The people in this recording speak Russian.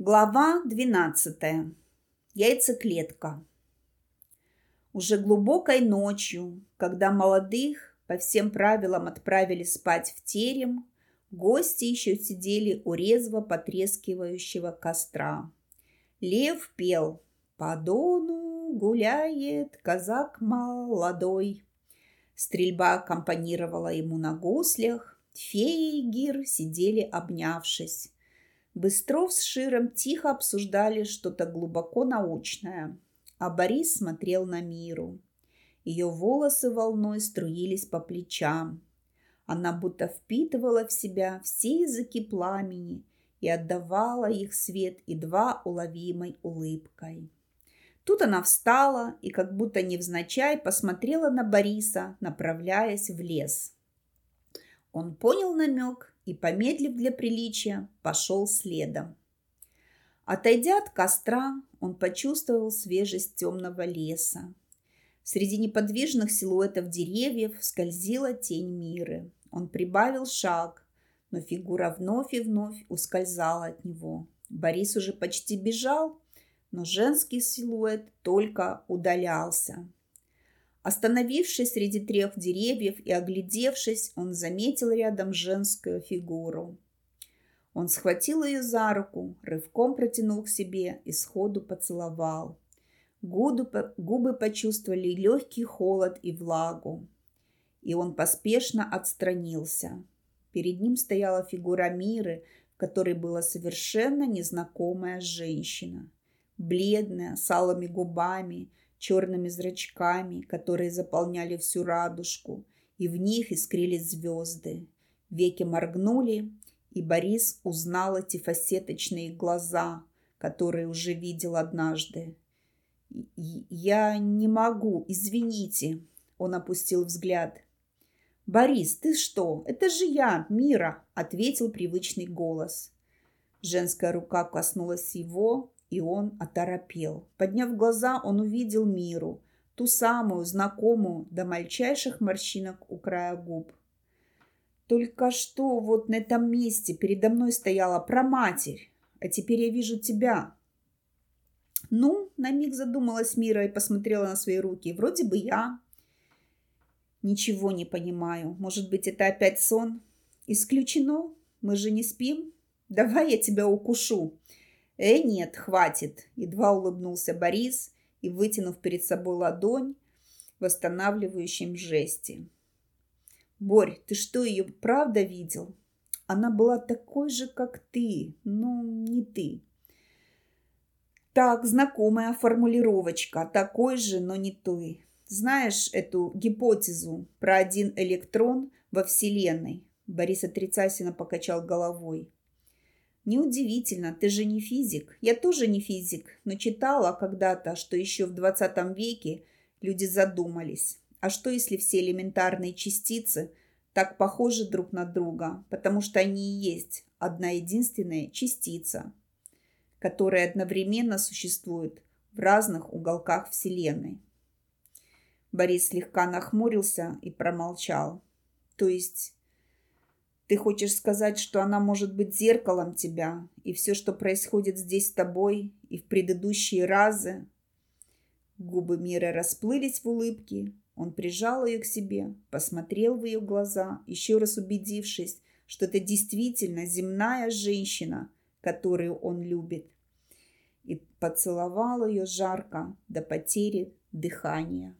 Глава 12. Яйцеклетка. Уже глубокой ночью, когда молодых по всем правилам отправили спать в терем, гости еще сидели у резво потрескивающего костра. Лев пел «По дону гуляет казак молодой». Стрельба аккомпанировала ему на гуслях, феи и гир сидели обнявшись. Быстров с Широм тихо обсуждали что-то глубоко научное, а Борис смотрел на Миру. Ее волосы волной струились по плечам. Она будто впитывала в себя все языки пламени и отдавала их свет едва уловимой улыбкой. Тут она встала и, как будто невзначай, посмотрела на Бориса, направляясь в лес. Он понял намек и, помедлив для приличия, пошел следом. Отойдя от костра, он почувствовал свежесть темного леса. Среди неподвижных силуэтов деревьев скользила тень Миры. Он прибавил шаг, но фигура вновь и вновь ускользала от него. Борис уже почти бежал, но женский силуэт только удалялся. Остановившись среди трех деревьев и оглядевшись, он заметил рядом женскую фигуру. Он схватил ее за руку, рывком протянул к себе и сходу поцеловал. Губы, почувствовали легкий холод и влагу. И он поспешно отстранился. Перед ним стояла фигура Миры, в которой была совершенно незнакомая женщина. Бледная, с алыми губами, черными зрачками, которые заполняли всю радужку, и в них искрились звезды. Веки моргнули, и Борис узнал эти фасеточные глаза, которые уже видел однажды. «Я не могу, извините», — он опустил взгляд. «Борис, ты что? Это же я, Мира!» — ответил привычный голос. Женская рука коснулась его, и он оторопел. Подняв глаза, он увидел Миру, ту самую, знакомую, до мальчайших морщинок у края губ. Только что вот на этом месте передо мной стояла проматерь, а теперь я вижу тебя. Ну, на миг задумалась Мира и посмотрела на свои руки. Вроде бы я. Ничего не понимаю. Может быть, это опять сон? Исключено. Мы же не спим. Давай я тебя укушу. «Э, нет, хватит!» – едва улыбнулся Борис и, вытянув перед собой ладонь, в восстанавливающем жесте. «Борь, ты что, ее правда видел? Она была такой же, как ты, но не ты». «Так, знакомая формулировочка, такой же, но не ты. Знаешь эту гипотезу про один электрон во Вселенной?» Борис отрицательно покачал головой. Неудивительно, ты же не физик. Я тоже не физик, но читала когда-то, что еще в 20 веке люди задумались. А что, если все элементарные частицы так похожи друг на друга, потому что они и есть одна единственная частица, которая одновременно существует в разных уголках Вселенной? Борис слегка нахмурился и промолчал. То есть ты хочешь сказать, что она может быть зеркалом тебя, и все, что происходит здесь с тобой, и в предыдущие разы? Губы Мира расплылись в улыбке. Он прижал ее к себе, посмотрел в ее глаза, еще раз убедившись, что это действительно земная женщина, которую он любит, и поцеловал ее жарко до потери дыхания.